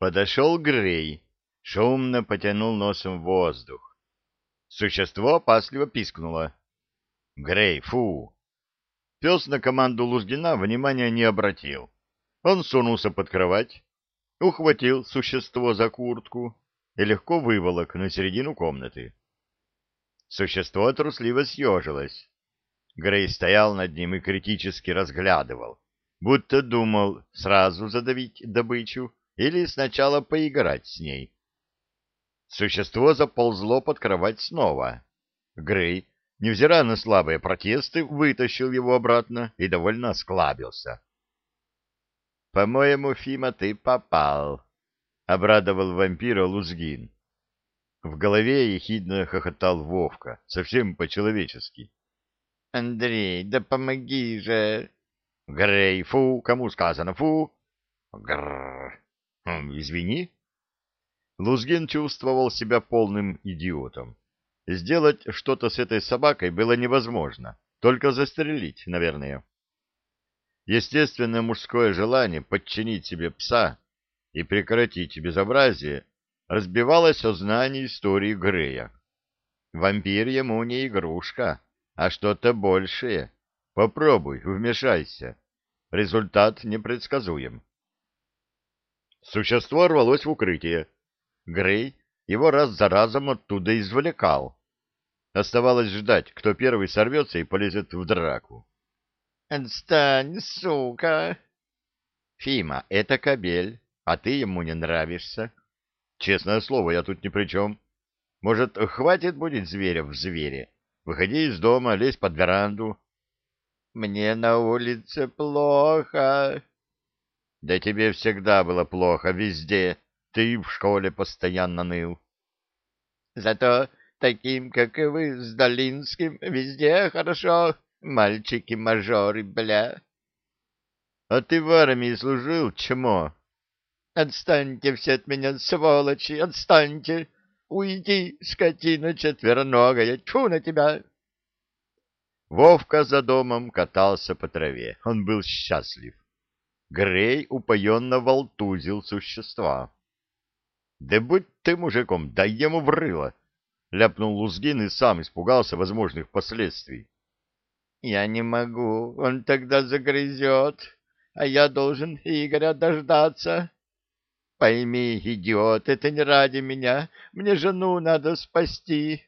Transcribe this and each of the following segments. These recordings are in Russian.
Подошел Грей, шумно потянул носом воздух. Существо опасливо пискнуло. Грей, фу! Пес на команду Лузгина внимания не обратил. Он сунулся под кровать, ухватил существо за куртку и легко выволок на середину комнаты. Существо трусливо съежилось. Грей стоял над ним и критически разглядывал, будто думал сразу задавить добычу или сначала поиграть с ней. Существо заползло под кровать снова. Грей, невзирая на слабые протесты, вытащил его обратно и довольно осклабился. — По-моему, Фима, ты попал, — обрадовал вампира Лузгин. В голове ехидно хохотал Вовка, совсем по-человечески. — Андрей, да помоги же! — Грей, фу, кому сказано, фу! — Грррр! Извини. Лузгин чувствовал себя полным идиотом. Сделать что-то с этой собакой было невозможно, только застрелить, наверное. Естественное мужское желание подчинить себе пса и прекратить безобразие разбивалось о знании истории Грея. Вампир ему не игрушка, а что-то большее. Попробуй, вмешайся. Результат непредсказуем. Существо рвалось в укрытие. Грей его раз за разом оттуда извлекал. Оставалось ждать, кто первый сорвется и полезет в драку. «Отстань, сука!» «Фима, это кобель, а ты ему не нравишься. Честное слово, я тут ни при чем. Может, хватит будет зверя в звере? Выходи из дома, лезь под веранду». «Мне на улице плохо». «Да тебе всегда было плохо, везде. Ты в школе постоянно ныл». «Зато таким, как и вы, с Долинским, везде хорошо, мальчики-мажоры, бля». «А ты в армии служил, чмо?» «Отстаньте все от меня, сволочи, отстаньте! Уйди, скотина четвероногая, тьфу на тебя!» Вовка за домом катался по траве. Он был счастлив. Грей упоенно волтузил существа. — Да будь ты мужиком, дай ему врыло! — ляпнул Лузгин и сам испугался возможных последствий. — Я не могу, он тогда загрызет, а я должен Игоря дождаться. Пойми, идиот, это не ради меня, мне жену надо спасти.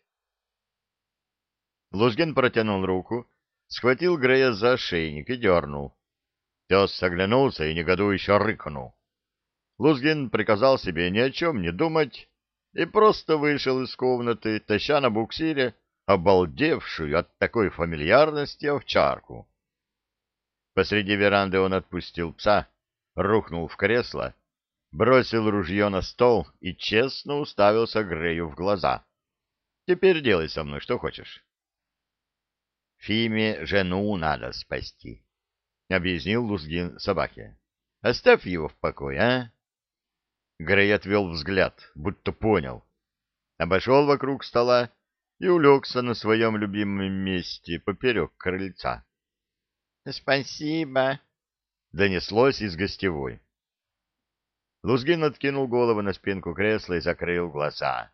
Лузгин протянул руку, схватил Грея за ошейник и дернул. Пес оглянулся и негодующе рыкнул. Лузгин приказал себе ни о чем не думать и просто вышел из комнаты, таща на буксире обалдевшую от такой фамильярности овчарку. Посреди веранды он отпустил пса, рухнул в кресло, бросил ружье на стол и честно уставился Грею в глаза. «Теперь делай со мной что хочешь». «Фиме жену надо спасти», — объяснил Лузгин собаке. — Оставь его в покое, а? Грей отвел взгляд, будто понял. Обошел вокруг стола и улегся на своем любимом месте поперек крыльца. — Спасибо, — донеслось из гостевой. Лузгин откинул голову на спинку кресла и закрыл глаза.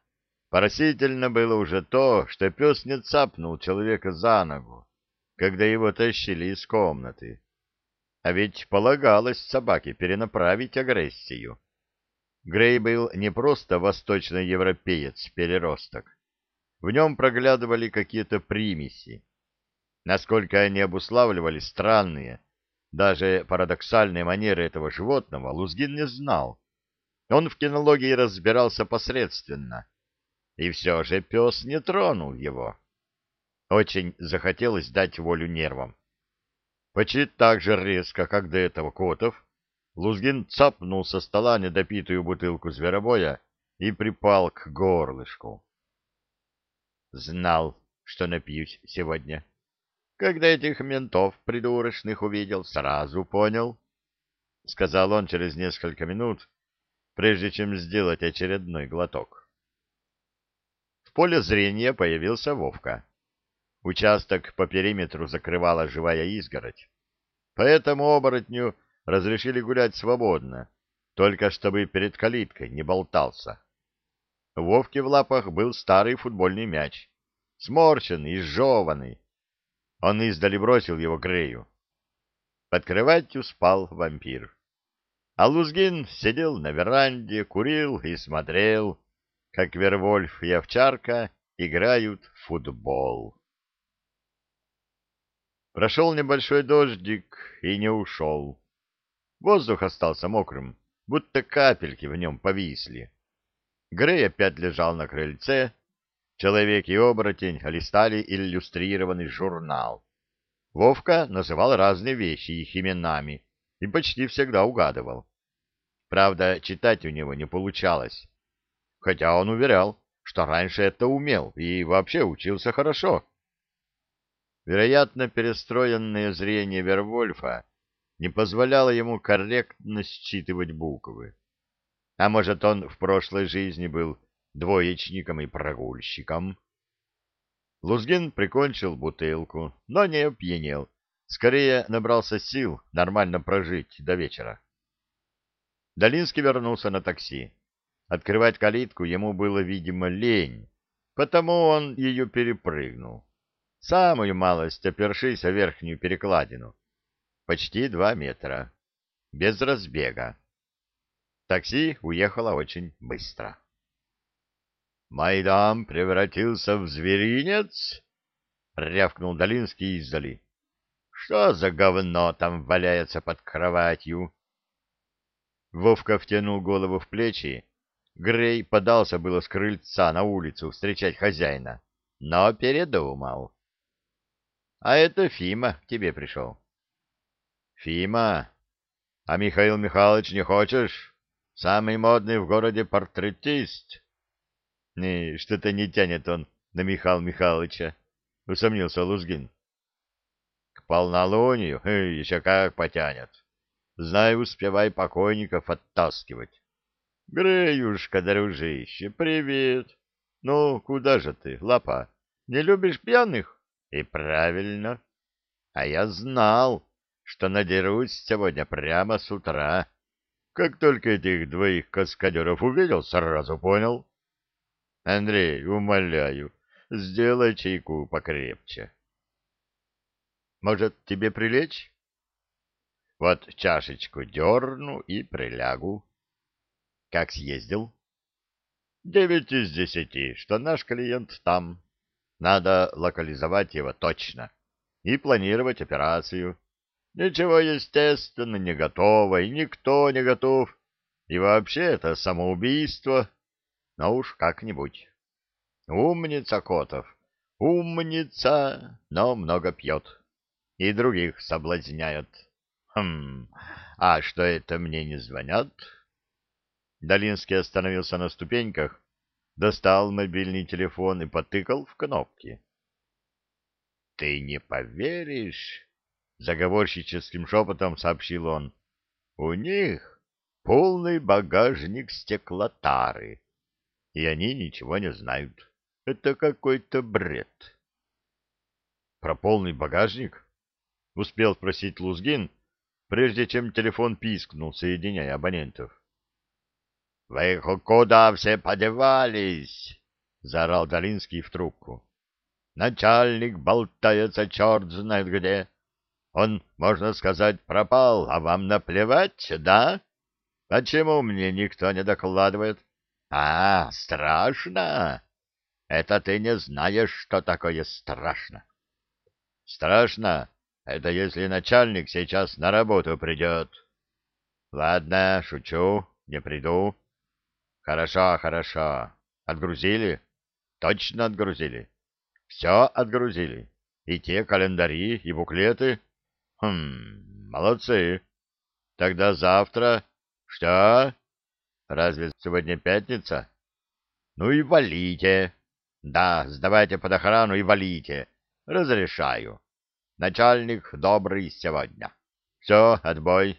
Поразительно было уже то, что пес не цапнул человека за ногу, когда его тащили из комнаты. А ведь полагалось собаке перенаправить агрессию. Грей был не просто восточноевропеец-переросток. В нем проглядывали какие-то примеси. Насколько они обуславливали странные, даже парадоксальные манеры этого животного, Лузгин не знал. Он в кинологии разбирался посредственно. И все же пес не тронул его. Очень захотелось дать волю нервам. Почти так же резко, как до этого Котов, Лузгин цапнул со стола недопитую бутылку зверобоя и припал к горлышку. Знал, что напьюсь сегодня. Когда этих ментов придурочных увидел, сразу понял, — сказал он через несколько минут, прежде чем сделать очередной глоток. В поле зрения появился Вовка. Участок по периметру закрывала живая изгородь. Поэтому оборотню разрешили гулять свободно, только чтобы перед калиткой не болтался. У Вовки в лапах был старый футбольный мяч, сморщенный, изжеванный. Он издали бросил его Грею. Под кроватью спал вампир. А Лузгин сидел на веранде, курил и смотрел, как Вервольф и Овчарка играют в футбол. Прошел небольшой дождик и не ушел. Воздух остался мокрым, будто капельки в нем повисли. Грей опять лежал на крыльце. Человек и оборотень листали иллюстрированный журнал. Вовка называл разные вещи их именами и почти всегда угадывал. Правда, читать у него не получалось. Хотя он уверял, что раньше это умел и вообще учился хорошо. Вероятно, перестроенное зрение Вервольфа не позволяло ему корректно считывать буквы. А может, он в прошлой жизни был двоечником и прогульщиком? Лузгин прикончил бутылку, но не опьянел. Скорее набрался сил нормально прожить до вечера. Долинский вернулся на такси. Открывать калитку ему было, видимо, лень, потому он ее перепрыгнул. Самую малость опершись о верхнюю перекладину. Почти два метра. Без разбега. Такси уехало очень быстро. «Майдан превратился в зверинец?» — рявкнул Долинский издали. «Что за говно там валяется под кроватью?» Вовка втянул голову в плечи. Грей подался было с крыльца на улицу встречать хозяина, но передумал. — А это Фима к тебе пришел. — Фима? А Михаил Михайлович не хочешь? Самый модный в городе портретист. — Не, что-то не тянет он на Михаила Михайловича, — усомнился Лузгин. — К полнолунию еще как потянет. Знай, успевай покойников оттаскивать. — Греюшка, дружище, привет. Ну, куда же ты, лапа? Не любишь пьяных? И правильно. А я знал, что надерусь сегодня прямо с утра. Как только этих двоих каскадеров увидел, сразу понял. Андрей, умоляю, сделай чайку покрепче. Может, тебе прилечь? Вот чашечку дерну и прилягу. Как съездил? Девять из десяти, что наш клиент там. Надо локализовать его точно и планировать операцию. Ничего, естественно, не готово, и никто не готов. И вообще это самоубийство. Но уж как-нибудь. Умница, Котов. Умница, но много пьет. И других соблазняет. Хм, а что это мне не звонят? Долинский остановился на ступеньках, достал мобильный телефон и потыкал в кнопки. — Ты не поверишь? заговорщическим шепотом сообщил он. У них полный багажник стеклотары, и они ничего не знают. Это какой-то бред. Про полный багажник? Успел спросить Лузгин, прежде чем телефон пискнул, соединяя абонентов. — Вы куда все подевались? — заорал Долинский в трубку. — Начальник болтается черт знает где. Он, можно сказать, пропал, а вам наплевать, да? Почему мне никто не докладывает? А, страшно? Это ты не знаешь, что такое страшно. Страшно? Это если начальник сейчас на работу придет. Ладно, шучу, не приду. Хорошо, хорошо. Отгрузили? Точно отгрузили. Все отгрузили. И те календари, и буклеты. Хм, молодцы. Тогда завтра... Что? Разве сегодня пятница? Ну и валите. Да, сдавайте под охрану и валите. Разрешаю. Начальник добрый сегодня. Все, отбой.